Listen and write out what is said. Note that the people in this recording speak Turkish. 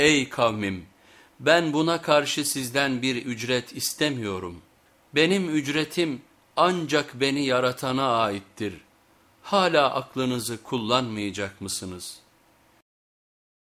Ey kavmim ben buna karşı sizden bir ücret istemiyorum. Benim ücretim ancak beni yaratana aittir. Hala aklınızı kullanmayacak mısınız?''